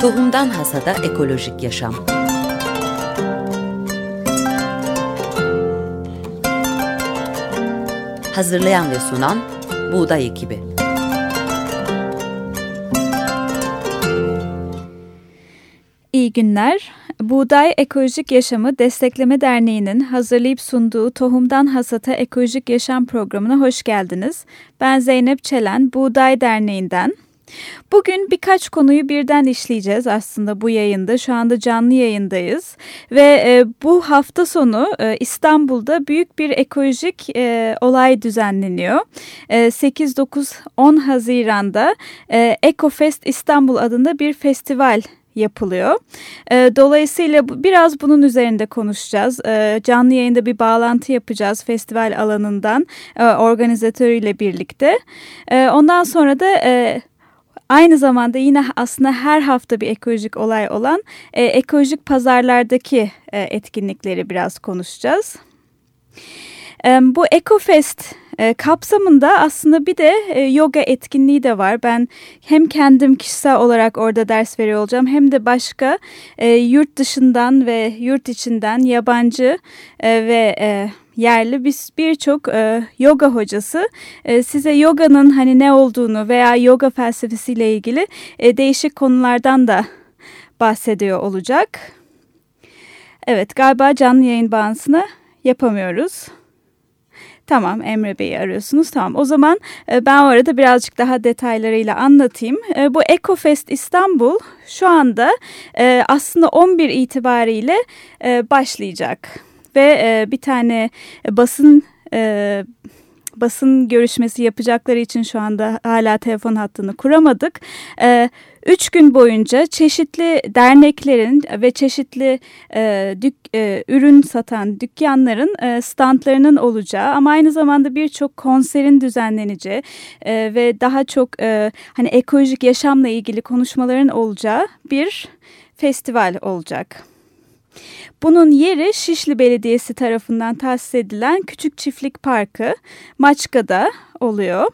Tohumdan Hasada Ekolojik Yaşam Hazırlayan ve sunan Buğday Ekibi İyi günler. Buğday Ekolojik Yaşamı Destekleme Derneği'nin hazırlayıp sunduğu Tohumdan Hasata Ekolojik Yaşam programına hoş geldiniz. Ben Zeynep Çelen, Buğday Derneği'nden. Bugün birkaç konuyu birden işleyeceğiz aslında bu yayında. Şu anda canlı yayındayız ve e, bu hafta sonu e, İstanbul'da büyük bir ekolojik e, olay düzenleniyor. E, 8-9-10 Haziran'da e, EcoFest İstanbul adında bir festival yapılıyor. E, dolayısıyla biraz bunun üzerinde konuşacağız. E, canlı yayında bir bağlantı yapacağız festival alanından e, organizatörüyle birlikte. Ondan sonra da... Aynı zamanda yine aslında her hafta bir ekolojik olay olan e, ekolojik pazarlardaki e, etkinlikleri biraz konuşacağız. E, bu EcoFest e, kapsamında aslında bir de e, yoga etkinliği de var. Ben hem kendim kişisel olarak orada ders veriyor olacağım hem de başka e, yurt dışından ve yurt içinden yabancı e, ve... E, yerli biz birçok e, yoga hocası e, size yoganın hani ne olduğunu veya yoga felsefesiyle ilgili e, değişik konulardan da bahsediyor olacak. Evet galiba canlı yayın bağlantısını yapamıyoruz. Tamam Emre Bey'i arıyorsunuz. Tamam o zaman e, ben orada birazcık daha detaylarıyla anlatayım. E, bu EcoFest İstanbul şu anda e, aslında 11 itibariyle başlayacak ve e, bir tane basın e, basın görüşmesi yapacakları için şu anda hala telefon hattını kuramadık. E, üç gün boyunca çeşitli derneklerin ve çeşitli e, dük, e, ürün satan dükkanların e, standlarının olacağı ama aynı zamanda birçok konserin düzenleneceği e, ve daha çok e, hani ekolojik yaşamla ilgili konuşmaların olacağı bir festival olacak. Bunun yeri Şişli Belediyesi tarafından tahsis edilen Küçük Çiftlik Parkı Maçka'da oluyor.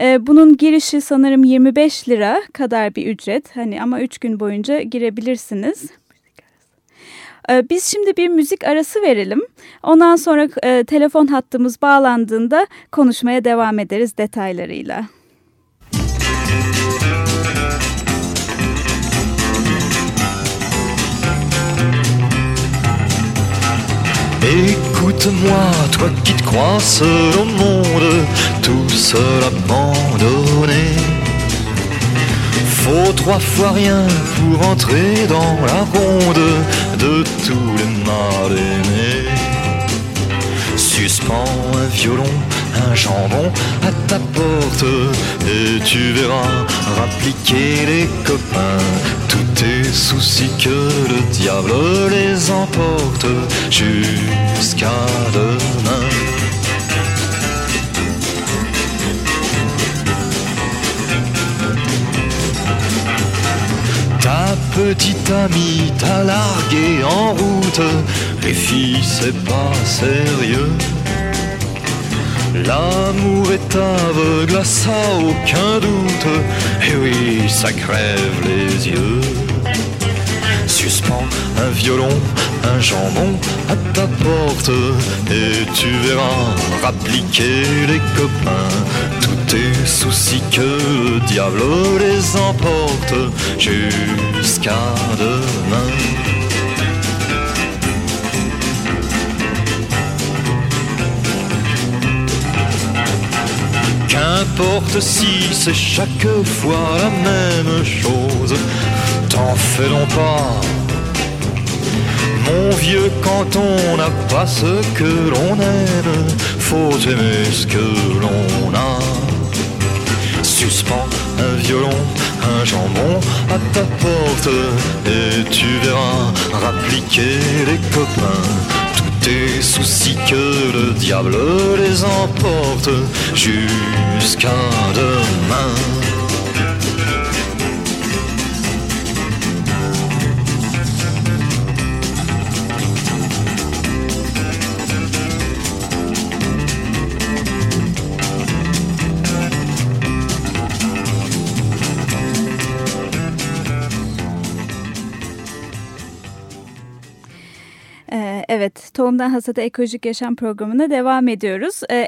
Ee, bunun girişi sanırım 25 lira kadar bir ücret. Hani ama 3 gün boyunca girebilirsiniz. Ee, biz şimdi bir müzik arası verelim. Ondan sonra e, telefon hattımız bağlandığında konuşmaya devam ederiz detaylarıyla. Écoute-moi, toi qui te crois seul au monde, tout seul abandonné. Faut trois fois rien pour entrer dans la ronde de tous les mal aimés. Suspends un violon, un jambon à ta porte et tu verras rappliquer les copains tous tes soucis que le diable les emporte jusqu'à demain. Ta petite amie t'a largué en route, les filles c'est pas sérieux. L'amour est aveugle, ça aucun doute, et oui, ça crève les yeux. Suspends un violon, un jambon à ta porte, et tu verras rappliquer les copains. Tous tes soucis que le diable les emporte jusqu'à demain. Qu'importe si c'est chaque fois la même chose, t'en fais donc pas. Mon vieux, quand on n'a pas ce que l'on aime, faut aimer ce que l'on a. Suspends un violon, un jambon à ta porte, et tu verras rappliquer les copains tes soucis que le diable les emporte jusqu'à demain. Evet, Tohumdan Hasata Ekolojik Yaşam programına devam ediyoruz. Ee,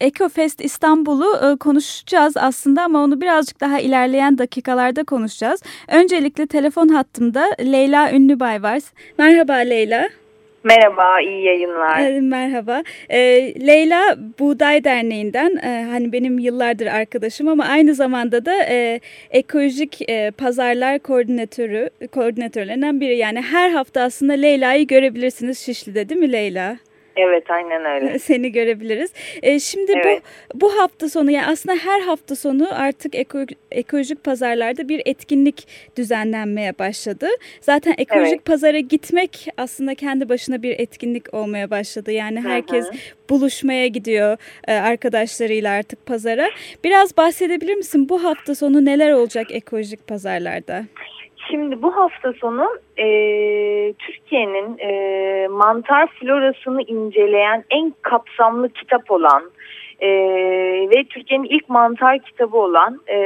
Ecofest İstanbul'u e, konuşacağız aslında ama onu birazcık daha ilerleyen dakikalarda konuşacağız. Öncelikle telefon hattımda Leyla Ünlübay var. Merhaba Leyla. Merhaba, iyi yayınlar. E, merhaba. E, Leyla Buğday Derneği'nden, e, hani benim yıllardır arkadaşım ama aynı zamanda da e, ekolojik e, pazarlar koordinatörü, koordinatörlerinden biri. Yani her hafta aslında Leyla'yı görebilirsiniz Şişli'de değil mi Leyla? Aynen öyle. Seni görebiliriz. E, şimdi evet. bu bu hafta sonu yani aslında her hafta sonu artık eko, ekolojik pazarlarda bir etkinlik düzenlenmeye başladı. Zaten ekolojik evet. pazara gitmek aslında kendi başına bir etkinlik olmaya başladı. Yani herkes hı hı. buluşmaya gidiyor e, arkadaşlarıyla artık pazara. Biraz bahsedebilir misin bu hafta sonu neler olacak ekolojik pazarlarda? Şimdi bu hafta sonu e, Türkiye'nin e, mantar florasını inceleyen en kapsamlı kitap olan e, ve Türkiye'nin ilk mantar kitabı olan e,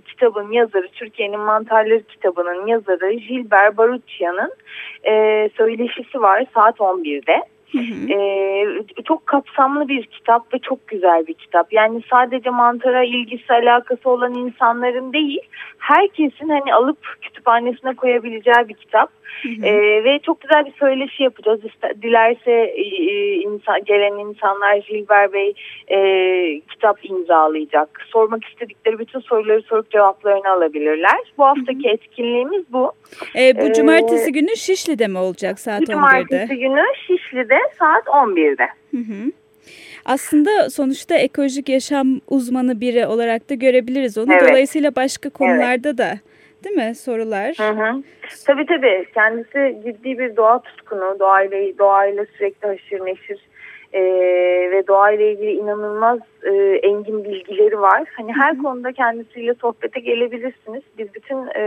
kitabın yazarı, Türkiye'nin mantarları kitabının yazarı Gilbert Baruchia'nın e, söyleşisi var saat 11'de. Hı hı. Ee, çok kapsamlı bir kitap ve çok güzel bir kitap. Yani sadece mantara ilgisi alakası olan insanların değil, herkesin hani alıp kütüphanesine koyabileceği bir kitap. Hı hı. Ee, ve çok güzel bir söyleşi yapacağız. İşte, dilerse e, e, insan, gelen insanlar Gilbert Bey e, kitap imzalayacak. Sormak istedikleri bütün soruları sorup cevaplarını alabilirler. Bu haftaki hı hı. etkinliğimiz bu. E, bu cumartesi ee, günü Şişli'de mi olacak saat 11'de? Cumartesi günü Şişli'de saat 11'de. Hı hı. Aslında sonuçta ekolojik yaşam uzmanı biri olarak da görebiliriz onu. Evet. Dolayısıyla başka konularda evet. da değil mi sorular? Hı hı. Tabii tabii. Kendisi ciddi bir doğa tutkunu. Doğayla, doğayla sürekli haşır neşir e, ve doğayla ilgili inanılmaz e, engin bilgileri var. Hani her Hı -hı. konuda kendisiyle sohbete gelebilirsiniz. Biz bütün e,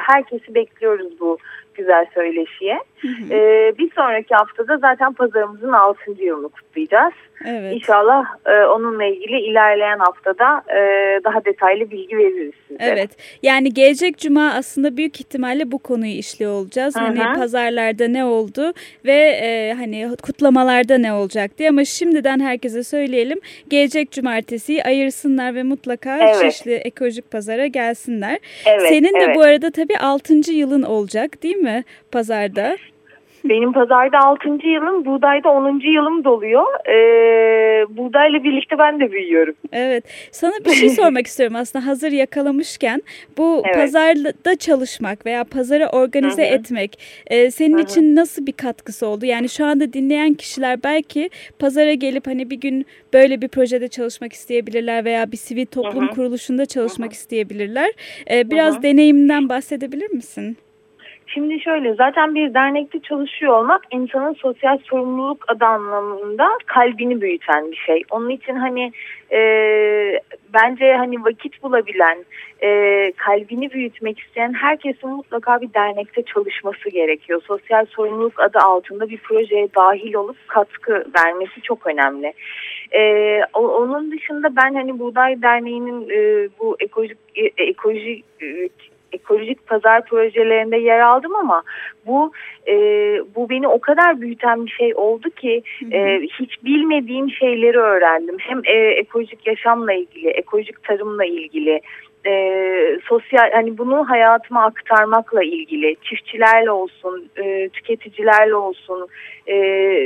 herkesi bekliyoruz bu güzel söyleşiye. Hı hı. E, bir sonraki haftada zaten pazarımızın 6. yılını kutlayacağız. Evet. İnşallah e, onunla ilgili ilerleyen haftada e, daha detaylı bilgi veririz size. Evet. Yani gelecek cuma aslında büyük ihtimalle bu konuyu işliyor olacağız. Hı hani hı. Hani pazarlarda ne oldu ve e, hani kutlamalarda ne olacak diye ama şimdiden herkese söyleyelim. Gelecek cumartesi ayırsınlar ve mutlaka evet. Şişli Ekolojik Pazar'a gelsinler. Evet, Senin de evet. bu arada tabii 6. yılın olacak değil mi pazarda? Benim pazarda 6. yılım, buğdayda 10. yılım doluyor. Ee, buğdayla birlikte ben de büyüyorum. Evet. Sana bir şey sormak istiyorum aslında hazır yakalamışken. Bu evet. pazarda çalışmak veya pazarı organize Hı -hı. etmek e, senin Hı -hı. için nasıl bir katkısı oldu? Yani şu anda dinleyen kişiler belki pazara gelip hani bir gün böyle bir projede çalışmak isteyebilirler veya bir sivil toplum Hı -hı. kuruluşunda çalışmak Hı -hı. isteyebilirler. E, biraz Hı -hı. deneyimden bahsedebilir misin? Şimdi şöyle zaten bir dernekte çalışıyor olmak insanın sosyal sorumluluk adı anlamında kalbini büyüten bir şey. Onun için hani e, bence hani vakit bulabilen, e, kalbini büyütmek isteyen herkesin mutlaka bir dernekte çalışması gerekiyor. Sosyal sorumluluk adı altında bir projeye dahil olup katkı vermesi çok önemli. Ee, onun dışında ben hani Buğday Derneği'nin e, bu ekolojik e, ekoloji e, ekolojik pazar projelerinde yer aldım ama bu e, bu beni o kadar büyüten bir şey oldu ki e, hiç bilmediğim şeyleri öğrendim. Hem e, ekolojik yaşamla ilgili, ekolojik tarımla ilgili, e, sosyal hani bunu hayatıma aktarmakla ilgili çiftçilerle olsun, e, tüketicilerle olsun, e,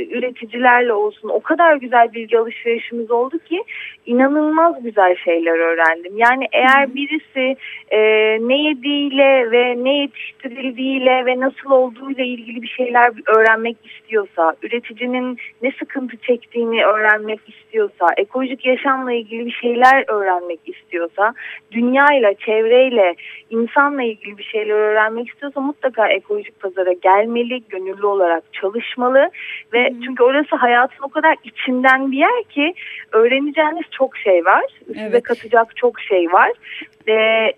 üreticilerle olsun o kadar güzel bilgi alışverişimiz oldu ki inanılmaz güzel şeyler öğrendim. Yani eğer birisi e, ne yediğiyle ve ne yetiştirildiğiyle ve nasıl olduğuyla ilgili bir şeyler öğrenmek istiyorsa, üreticinin ne sıkıntı çektiğini öğrenmek istiyorsa, ekolojik yaşamla ilgili bir şeyler öğrenmek istiyorsa, dünyayla, çevreyle, insanla ilgili bir şeyler öğrenmek istiyorsa mutlaka ekolojik pazara gelmeli, gönüllü olarak çalışmalı ve hmm. çünkü orası hayatın o kadar içinden bir yer ki öğreneceğiniz çok şey var. Evet. Size katacak çok şey var. Ee,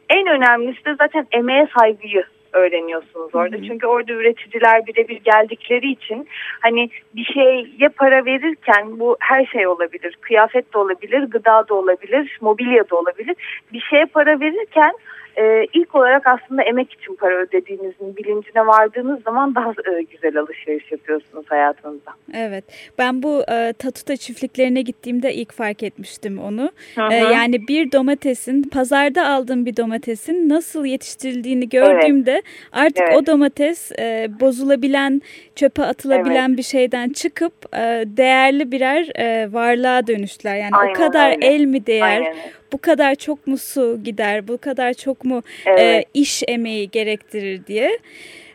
en önemlisi de zaten emeğe saygıyı öğreniyorsunuz orada. Hı hı. Çünkü orada üreticiler birebir geldikleri için hani bir şeye para verirken bu her şey olabilir. Kıyafet de olabilir, gıda da olabilir, mobilya da olabilir. Bir şeye para verirken e, ilk olarak aslında emek için para ödediğinizin bilincine vardığınız zaman daha e, güzel alışveriş yapıyorsunuz hayatınızda. Evet ben bu e, Tatuta çiftliklerine gittiğimde ilk fark etmiştim onu. E, yani bir domatesin pazarda aldığım bir domatesin nasıl yetiştirildiğini gördüğümde evet. artık evet. o domates e, bozulabilen çöpe atılabilen evet. bir şeyden çıkıp e, değerli birer e, varlığa dönüştüler. Yani Aynen o kadar öyle. el mi değer? Aynen bu kadar çok mu su gider, bu kadar çok mu e, evet. e, iş emeği gerektirir diye.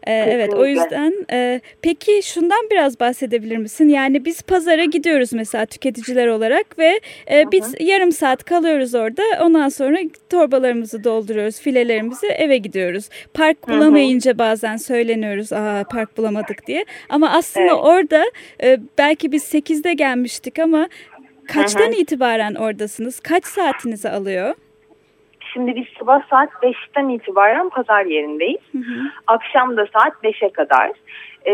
Ee, evet o yüzden e, peki şundan biraz bahsedebilir misin? Yani biz pazara gidiyoruz mesela tüketiciler olarak ve e, biz yarım saat kalıyoruz orada. Ondan sonra torbalarımızı dolduruyoruz, filelerimizi eve gidiyoruz. Park bulamayınca hı. bazen söyleniyoruz aa park bulamadık diye. Ama aslında evet. orada e, belki biz 8'de gelmiştik ama Kaçtan Hı-hı. itibaren oradasınız? Kaç saatinizi alıyor? Şimdi biz sabah saat 5'ten itibaren pazar yerindeyiz. Hı hı. Akşam da saat 5'e kadar. Ee,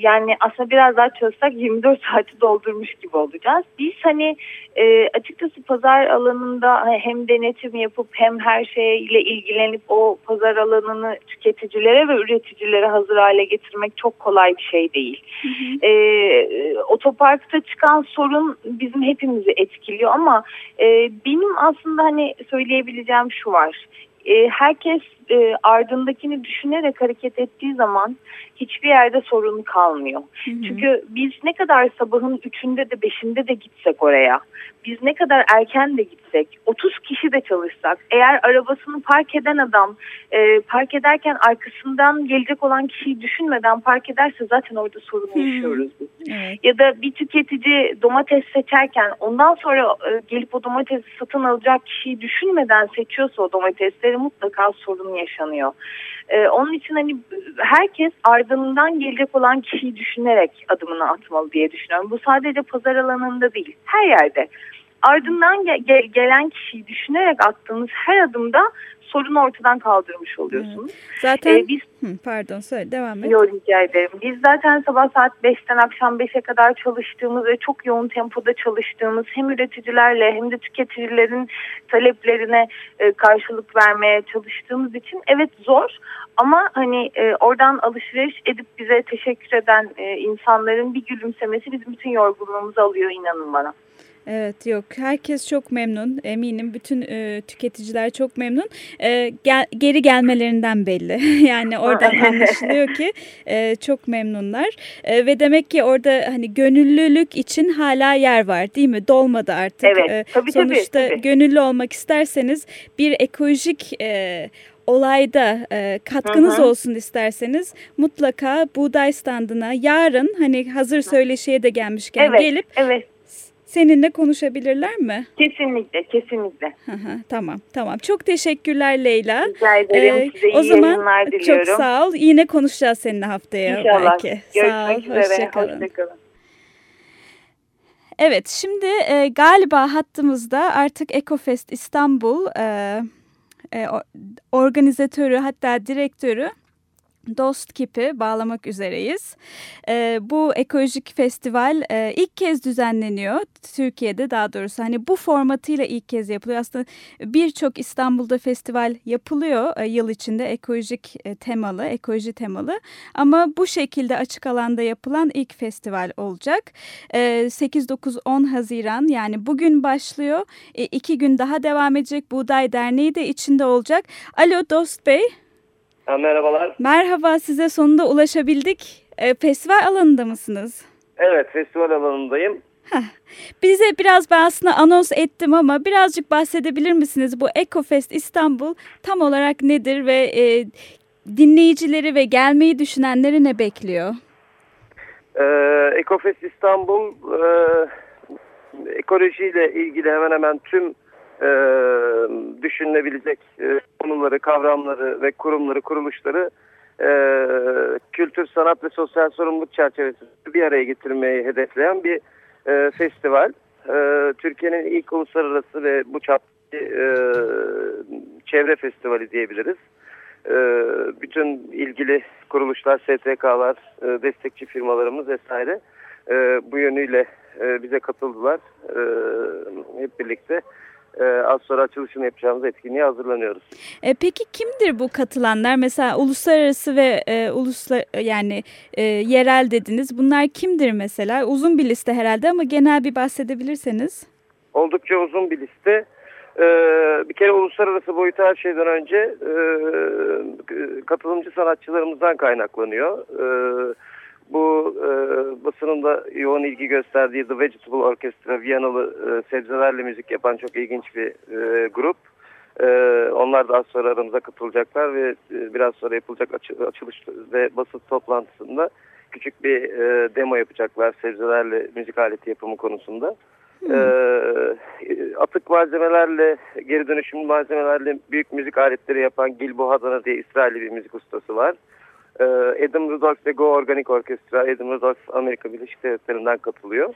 yani aslında biraz daha çalışsak 24 saati doldurmuş gibi olacağız. Biz hani e, açıkçası pazar alanında hem denetim yapıp hem her şeyle ilgilenip o pazar alanını tüketicilere ve üreticilere hazır hale getirmek çok kolay bir şey değil. Hı hı. E, otoparkta çıkan sorun bizim hepimizi etkiliyor ama e, benim aslında hani söyleyebileceğim şu var. E, herkes e, ardındakini düşünerek hareket ettiği zaman hiçbir yerde sorun kalmıyor. Hı hı. Çünkü biz ne kadar sabahın üçünde de beşinde de gitsek oraya, biz ne kadar erken de gitsek, 30 kişi de çalışsak, eğer arabasını park eden adam e, park ederken arkasından gelecek olan kişiyi düşünmeden park ederse zaten orada sorun yaşıyoruz biz. Evet. Ya da bir tüketici domates seçerken ondan sonra e, gelip o domatesi satın alacak kişiyi düşünmeden seçiyorsa o domatesleri mutlaka sorun yaşanıyor. Ee, onun için hani herkes ardından gelecek olan kişiyi düşünerek adımını atmalı diye düşünüyorum. Bu sadece pazar alanında değil, her yerde. Ardından ge gelen kişiyi düşünerek attığınız her adımda sorunu ortadan kaldırmış oluyorsunuz. Evet. Zaten ee, biz Hı, pardon söyle devam et. Yok rica ederim. Biz zaten sabah saat 5'ten akşam 5'e kadar çalıştığımız ve çok yoğun tempoda çalıştığımız hem üreticilerle hem de tüketicilerin taleplerine e, karşılık vermeye çalıştığımız için evet zor ama hani e, oradan alışveriş edip bize teşekkür eden e, insanların bir gülümsemesi bizim bütün yorgunluğumuzu alıyor inanın bana. Evet yok. Herkes çok memnun. Eminim bütün e, tüketiciler çok memnun. E, gel, geri gelmelerinden belli. Yani oradan anlaşılıyor ki e, çok memnunlar. E, ve demek ki orada hani gönüllülük için hala yer var değil mi? Dolmadı artık. Evet, e, tabii, sonuçta tabii, tabii. gönüllü olmak isterseniz bir ekolojik e, olayda e, katkınız hı hı. olsun isterseniz mutlaka buğday standına yarın hani hazır söyleşiye de gelmişken evet, gelip evet seninle konuşabilirler mi? Kesinlikle, kesinlikle. tamam, tamam. Çok teşekkürler Leyla. Rica ederim. Ee, Size o zaman çok sağ ol. Yine konuşacağız seninle haftaya İnşallah. belki. Görüşmek sağ ol. üzere. Hoşçakalın. Hoşçakalın. Evet, şimdi e, galiba hattımızda artık EcoFest İstanbul e, e, organizatörü hatta direktörü Dost Kip'i bağlamak üzereyiz. E, bu ekolojik festival e, ilk kez düzenleniyor Türkiye'de daha doğrusu. Hani bu formatıyla ilk kez yapılıyor. Aslında birçok İstanbul'da festival yapılıyor e, yıl içinde ekolojik e, temalı, ekoloji temalı. Ama bu şekilde açık alanda yapılan ilk festival olacak. E, 8-9-10 Haziran yani bugün başlıyor. E, iki gün daha devam edecek. Buğday Derneği de içinde olacak. Alo Dost Bey. Merhabalar. Merhaba, size sonunda ulaşabildik. E, festival alanında mısınız? Evet, festival alanındayım. Heh. Bize biraz ben aslında anons ettim ama birazcık bahsedebilir misiniz? Bu EcoFest İstanbul tam olarak nedir ve e, dinleyicileri ve gelmeyi düşünenleri ne bekliyor? Ee, EcoFest İstanbul e, ekolojiyle ilgili hemen hemen tüm e, düşünülebilecek e, konuları, kavramları ve kurumları, kuruluşları e, kültür, sanat ve sosyal sorumluluk çerçevesinde bir araya getirmeyi hedefleyen bir e, festival. E, Türkiye'nin ilk uluslararası ve bu çap e, çevre festivali diyebiliriz. E, bütün ilgili kuruluşlar, STK'lar, e, destekçi firmalarımız vesaire e, bu yönüyle e, bize katıldılar. E, hep birlikte e, az sonra açılışını yapacağımız etkinliğe hazırlanıyoruz. E, peki kimdir bu katılanlar? Mesela uluslararası ve e, uluslar yani e, yerel dediniz. Bunlar kimdir mesela? Uzun bir liste herhalde ama genel bir bahsedebilirseniz. Oldukça uzun bir liste. Ee, bir kere uluslararası boyutu her şeyden önce e, katılımcı sanatçılarımızdan kaynaklanıyor. E, bu e, basının da yoğun ilgi gösterdiği The Vegetable Orchestra, Viyanalı e, sebzelerle müzik yapan çok ilginç bir e, grup. E, onlar da az sonra aramıza katılacaklar ve e, biraz sonra yapılacak açı, açılış ve basın toplantısında küçük bir e, demo yapacaklar sebzelerle müzik aleti yapımı konusunda. Hmm. E, atık malzemelerle, geri dönüşümlü malzemelerle büyük müzik aletleri yapan Gilbo Hadana diye İsrailli bir müzik ustası var. Ee, Adam Rudolph ve Go Organic Orkestra, Adam Rudolph Amerika Birleşik Devletleri'nden katılıyor.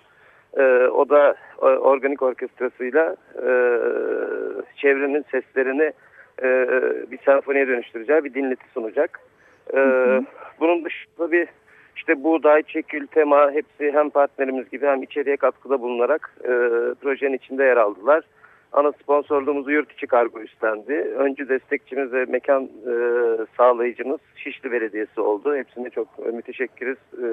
Ee, o da organik orkestrasıyla e, çevrenin seslerini e, bir senfoniye dönüştüreceği bir dinleti sunacak. Ee, hı hı. Bunun dışında bir işte buğday, çekül, tema hepsi hem partnerimiz gibi hem içeriye katkıda bulunarak e, projenin içinde yer aldılar ana sponsorluğumuzu yurt içi kargo üstlendi. Öncü destekçimiz ve mekan e, sağlayıcımız Şişli Belediyesi oldu. Hepsine çok e, müteşekkiriz. E,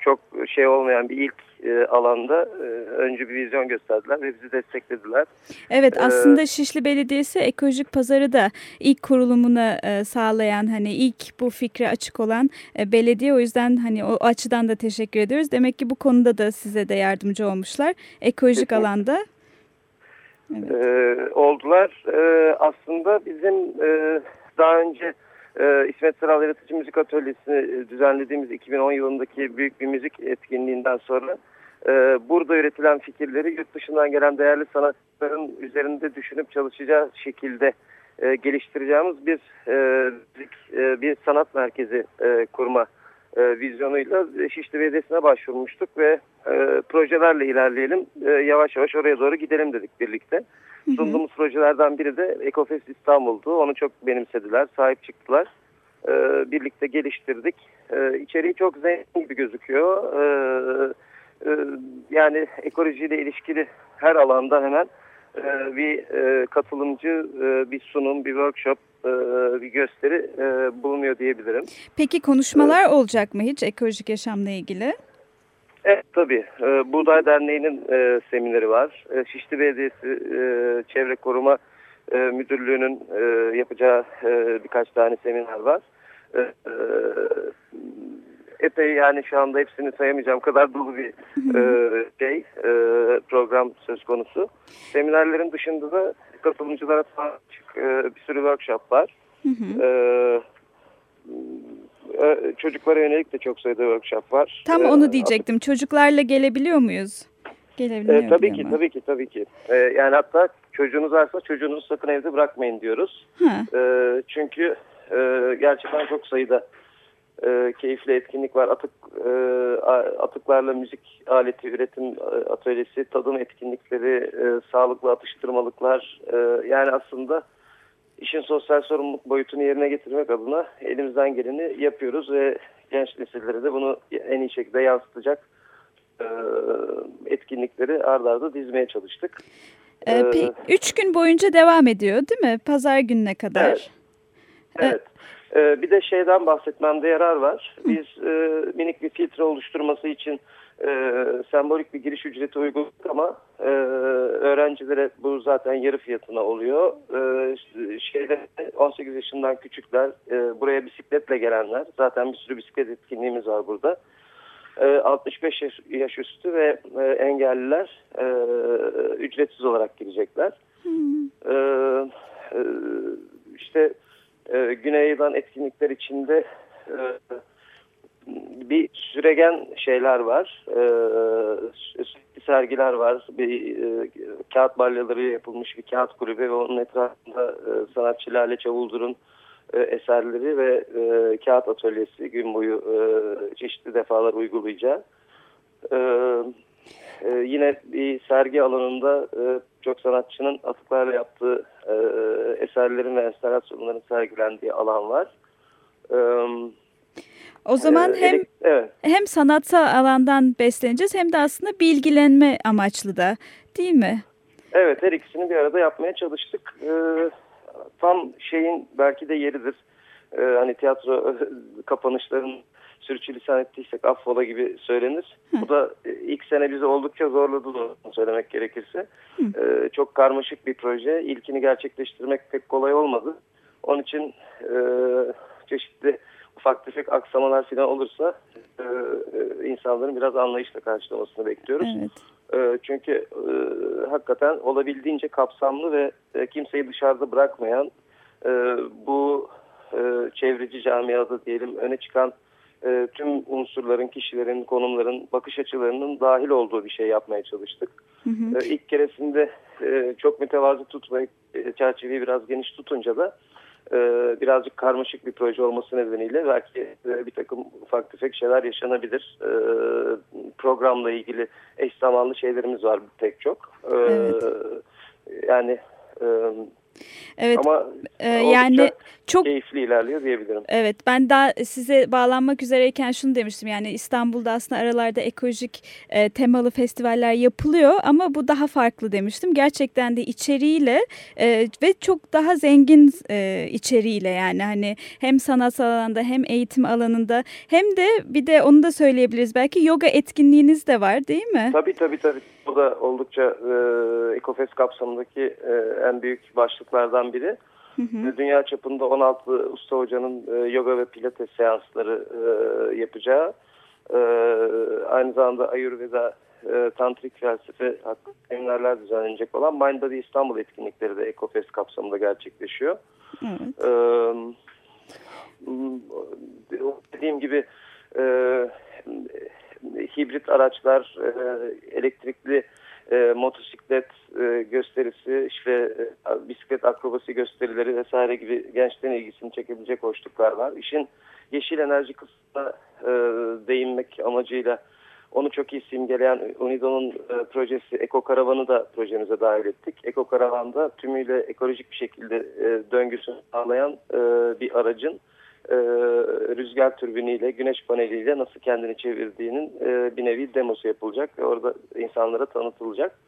çok şey olmayan bir ilk e, alanda e, öncü bir vizyon gösterdiler ve bizi desteklediler. Evet e, aslında ee, Şişli Belediyesi ekolojik pazarı da ilk kurulumuna e, sağlayan hani ilk bu fikre açık olan e, belediye o yüzden hani o açıdan da teşekkür ediyoruz. Demek ki bu konuda da size de yardımcı olmuşlar ekolojik alanda evet. e, oldular. E, aslında bizim e, daha önce e, İsmet Sıral Yaratıcı Müzik Atölyesi'ni düzenlediğimiz 2010 yılındaki büyük bir müzik etkinliğinden sonra e, burada üretilen fikirleri yurt dışından gelen değerli sanatçıların üzerinde düşünüp çalışacağı şekilde e, geliştireceğimiz bir e, e, bir sanat merkezi e, kurma e, vizyonuyla Şişli Belediyesi'ne başvurmuştuk ve e, projelerle ilerleyelim, e, yavaş yavaş oraya doğru gidelim dedik birlikte. Hı hı. Sunduğumuz projelerden biri de Ekofest İstanbul'du. Onu çok benimsediler, sahip çıktılar. E, birlikte geliştirdik. E, içeriği çok zengin gibi gözüküyor. E, e, yani ekolojiyle ilişkili her alanda hemen e, bir e, katılımcı, e, bir sunum, bir workshop, e, bir gösteri e, bulunuyor diyebilirim. Peki konuşmalar evet. olacak mı hiç ekolojik yaşamla ilgili? Evet tabii. E, Buğday Derneği'nin e, semineri var. E, Şişli Belediyesi e, Çevre Koruma e, Müdürlüğü'nün e, yapacağı e, birkaç tane seminer var. E, e, epey yani şu anda hepsini sayamayacağım kadar dolu bir e, şey e, program söz konusu. Seminerlerin dışında da katılımcılara açık e, bir sürü workshop var. Hı hı. E, e, çocuklara yönelik de çok sayıda workshop var. Tam e, onu diyecektim. Çocuklarla gelebiliyor muyuz? Gelebiliyor e, tabii ki, ama. tabii ki, tabii ki. E, yani hatta çocuğunuz varsa çocuğunuzu sakın evde bırakmayın diyoruz. E, çünkü e, gerçekten çok sayıda e, keyifli etkinlik var. Atık e, atıklarla müzik aleti üretim e, atölyesi, tadım etkinlikleri, e, sağlıklı atıştırmalıklar. E, yani aslında işin sosyal sorumluluk boyutunu yerine getirmek adına elimizden geleni yapıyoruz ve genç nesillere de bunu en iyi şekilde yansıtacak e, etkinlikleri ardarda arda dizmeye çalıştık. Ee, üç gün boyunca devam ediyor değil mi? Pazar gününe kadar. Evet. evet. Ee, bir de şeyden bahsetmemde yarar var. Biz e, minik bir filtre oluşturması için e, sembolik bir giriş ücreti uyguladık ama e, öğrencilere bu zaten yarı fiyatına oluyor. E, şeyde 18 yaşından küçükler, e, buraya bisikletle gelenler, zaten bir sürü bisiklet etkinliğimiz var burada. E, 65 yaş, yaş üstü ve e, engelliler e, ücretsiz olarak girecekler. E, e, işte e, Güney'den etkinlikler içinde e, bir süregen şeyler var, e, sergiler var, bir e, kağıt balyaları yapılmış bir kağıt kulübü ve onun etrafında e, sanatçı Çavuldur'un e, eserleri ve e, kağıt atölyesi gün boyu e, çeşitli defalar uygulayacağı. E, e, yine bir sergi alanında e, çok sanatçının atıklarla yaptığı e, eserlerin ve enstalasyonların sergilendiği alan var. Evet. O zaman ee, hem evet. hem sanatsal alandan besleneceğiz hem de aslında bilgilenme amaçlı da değil mi? Evet her ikisini bir arada yapmaya çalıştık. Ee, tam şeyin belki de yeridir. Ee, hani tiyatro kapanışların sürçülisan ettiysek affola gibi söylenir. Hı. Bu da e, ilk sene bizi oldukça zorladı söylemek gerekirse. Ee, çok karmaşık bir proje. İlkini gerçekleştirmek pek kolay olmadı. Onun için e, çeşitli ufak tefek aksamalar falan olursa e, e, insanların biraz anlayışla karşılamasını bekliyoruz. Evet. E, çünkü e, hakikaten olabildiğince kapsamlı ve e, kimseyi dışarıda bırakmayan e, bu e, çevreci camiada diyelim öne çıkan e, tüm unsurların, kişilerin, konumların, bakış açılarının dahil olduğu bir şey yapmaya çalıştık. Hı hı. E, ilk keresinde e, çok mütevazı tutmayıp e, çerçeveyi biraz geniş tutunca da e, birazcık karmaşık bir proje olması nedeniyle belki e, bir takım ufak tefek şeyler yaşanabilir. E, programla ilgili eş zamanlı şeylerimiz var pek çok. E, evet. Yani... E, Evet. Ama e, yani çok keyifli ilerliyor diyebilirim. Evet ben daha size bağlanmak üzereyken şunu demiştim yani İstanbul'da aslında aralarda ekolojik e, temalı festivaller yapılıyor ama bu daha farklı demiştim. Gerçekten de içeriğiyle e, ve çok daha zengin e, içeriğiyle yani hani hem sanatsal alanda hem eğitim alanında hem de bir de onu da söyleyebiliriz belki yoga etkinliğiniz de var değil mi? Tabii tabii tabii. Bu da oldukça e, EcoFest kapsamındaki e, en büyük başlıklardan biri. Hı hı. Dünya çapında 16 usta hocanın e, yoga ve pilates seansları e, yapacağı, e, aynı zamanda Ayurveda, e, tantrik felsefe hakkında seminerler düzenlenecek olan Mind Body İstanbul etkinlikleri de EcoFest kapsamında gerçekleşiyor. Evet. E, dediğim gibi e, hibrit araçlar, e, elektrikli e, motosiklet e, gösterisi, işte bisiklet akrobasi gösterileri vesaire gibi gençlerin ilgisini çekebilecek hoşluklar var. İşin yeşil enerji kısmına değinmek amacıyla onu çok iyi simgeleyen Unido'nun projesi Eko Karavan'ı da projemize dahil ettik. Eko Karavan'da tümüyle ekolojik bir şekilde döngüsünü sağlayan bir aracın e, rüzgar türbiniyle, güneş paneliyle nasıl kendini çevirdiğinin e, bir nevi demosu yapılacak orada insanlara tanıtılacak.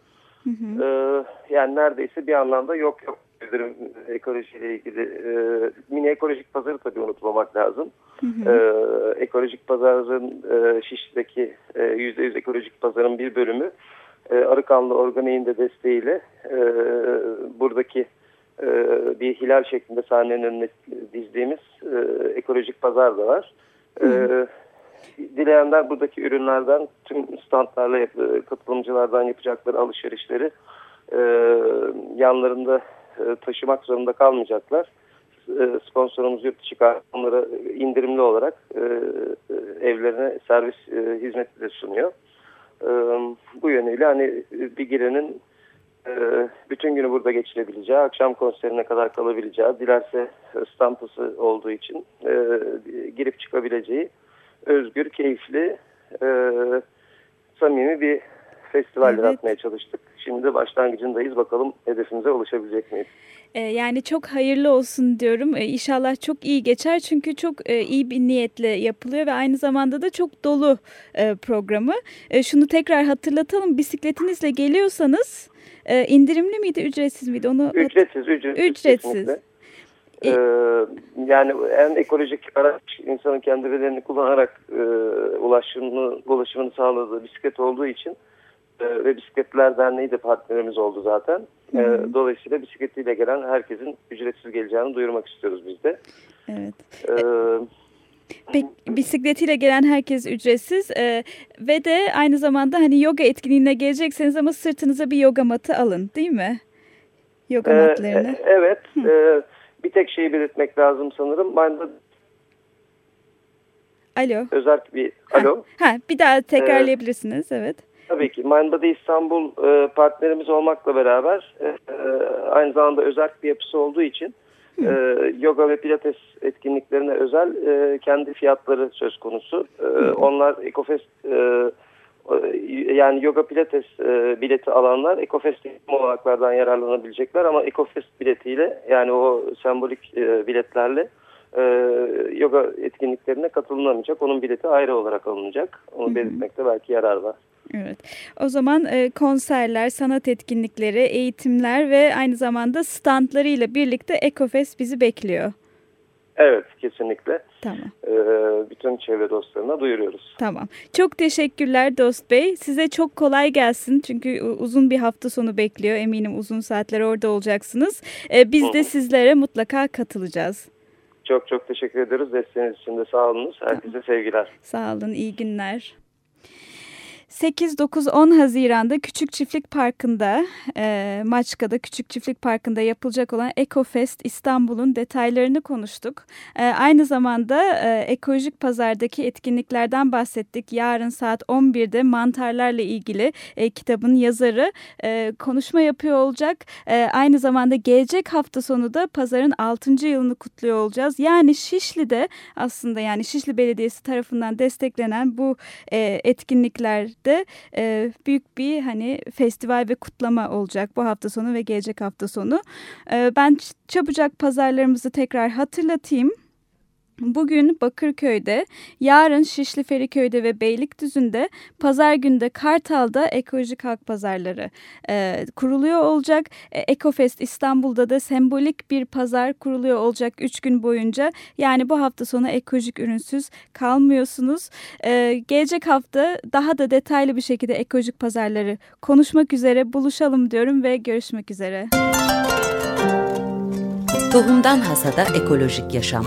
Hı hı. E, yani neredeyse bir anlamda yok yok ederim ekolojiyle ilgili. E, mini ekolojik pazarı tabii unutmamak lazım. Hı hı. E, ekolojik pazarın e, Şişli'deki e, %100 ekolojik pazarın bir bölümü e, Arıkanlı Organik'in de desteğiyle e, buradaki e, bir hilal şeklinde sahnenin önüne dizdiğimiz e, ekolojik pazar da var. E, dileyenler buradaki ürünlerden tüm standlarla yap katılımcılardan yapacakları alışverişleri e, yanlarında e, taşımak zorunda kalmayacaklar. E, sponsorumuz yurt dışı onlara indirimli olarak e, evlerine servis e, hizmeti de sunuyor. E, bu yönüyle hani bir girenin bütün günü burada geçirebileceği, akşam konserine kadar kalabileceği, dilerse stampısı olduğu için e, girip çıkabileceği özgür, keyifli, e, samimi bir festival evet. yaratmaya çalıştık. Şimdi başlangıcındayız. Bakalım hedefimize ulaşabilecek miyiz? E, yani çok hayırlı olsun diyorum. E, inşallah çok iyi geçer çünkü çok e, iyi bir niyetle yapılıyor ve aynı zamanda da çok dolu e, programı. E, şunu tekrar hatırlatalım. Bisikletinizle geliyorsanız indirimli miydi, ücretsiz miydi? Onu ücretsiz, ücretsiz. Ücretsiz. Ee, yani en ekolojik araç insanın kendi bedenini kullanarak e, ulaşımını, ulaşımını sağladığı bisiklet olduğu için e, ve Bisikletler Derneği de partnerimiz oldu zaten. E, dolayısıyla bisikletiyle gelen herkesin ücretsiz geleceğini duyurmak istiyoruz biz de. Evet. Ee, Peki, bisikletiyle gelen herkes ücretsiz ee, ve de aynı zamanda hani yoga etkinliğine gelecekseniz ama sırtınıza bir yoga matı alın değil mi? Yoga ee, matlarını. E, evet. E, bir tek şeyi belirtmek lazım sanırım. Ben de Alo. Özel bir alo. Ha, ha bir daha tekrarlayabilirsiniz. Ee, evet. Tabii ki. Mindbody İstanbul e, partnerimiz olmakla beraber e, e, aynı zamanda özel bir yapısı olduğu için e, yoga ve pilates etkinliklerine özel e, kendi fiyatları söz konusu. E, onlar Ecofest e, yani yoga pilates e, bileti alanlar Ecofest olanaklardan yararlanabilecekler ama Ecofest biletiyle yani o sembolik e, biletlerle e, yoga etkinliklerine katılınamayacak. Onun bileti ayrı olarak alınacak. Onu belirtmekte belki yarar var. Evet. O zaman e, konserler, sanat etkinlikleri, eğitimler ve aynı zamanda standlarıyla birlikte Ekofest bizi bekliyor. Evet, kesinlikle. Tamam. Ee, bütün çevre dostlarına duyuruyoruz. Tamam. Çok teşekkürler Dost Bey. Size çok kolay gelsin. Çünkü uzun bir hafta sonu bekliyor. Eminim uzun saatler orada olacaksınız. Ee, biz de sizlere mutlaka katılacağız. Çok çok teşekkür ederiz. Desteğiniz için de sağ olunuz. Herkese sevgiler. Sağ olun. İyi günler. 8-9-10 Haziran'da Küçük Çiftlik Parkı'nda, e, Maçka'da Küçük Çiftlik Parkı'nda yapılacak olan EcoFest İstanbul'un detaylarını konuştuk. E, aynı zamanda e, ekolojik pazardaki etkinliklerden bahsettik. Yarın saat 11'de mantarlarla ilgili e, kitabın yazarı e, konuşma yapıyor olacak. E, aynı zamanda gelecek hafta sonu da pazarın 6. yılını kutluyor olacağız. Yani Şişli'de aslında yani Şişli Belediyesi tarafından desteklenen bu e, etkinlikler de e, büyük bir hani festival ve kutlama olacak bu hafta sonu ve gelecek hafta sonu. E, ben çabucak pazarlarımızı tekrar hatırlatayım. Bugün Bakırköy'de, yarın Şişli Feriköy'de ve Beylikdüzü'nde, pazar günde Kartal'da ekolojik halk pazarları e, kuruluyor olacak. E, Ekofest İstanbul'da da sembolik bir pazar kuruluyor olacak 3 gün boyunca. Yani bu hafta sonu ekolojik ürünsüz kalmıyorsunuz. E, gelecek hafta daha da detaylı bir şekilde ekolojik pazarları konuşmak üzere buluşalım diyorum ve görüşmek üzere. Tohumdan Hasada Ekolojik Yaşam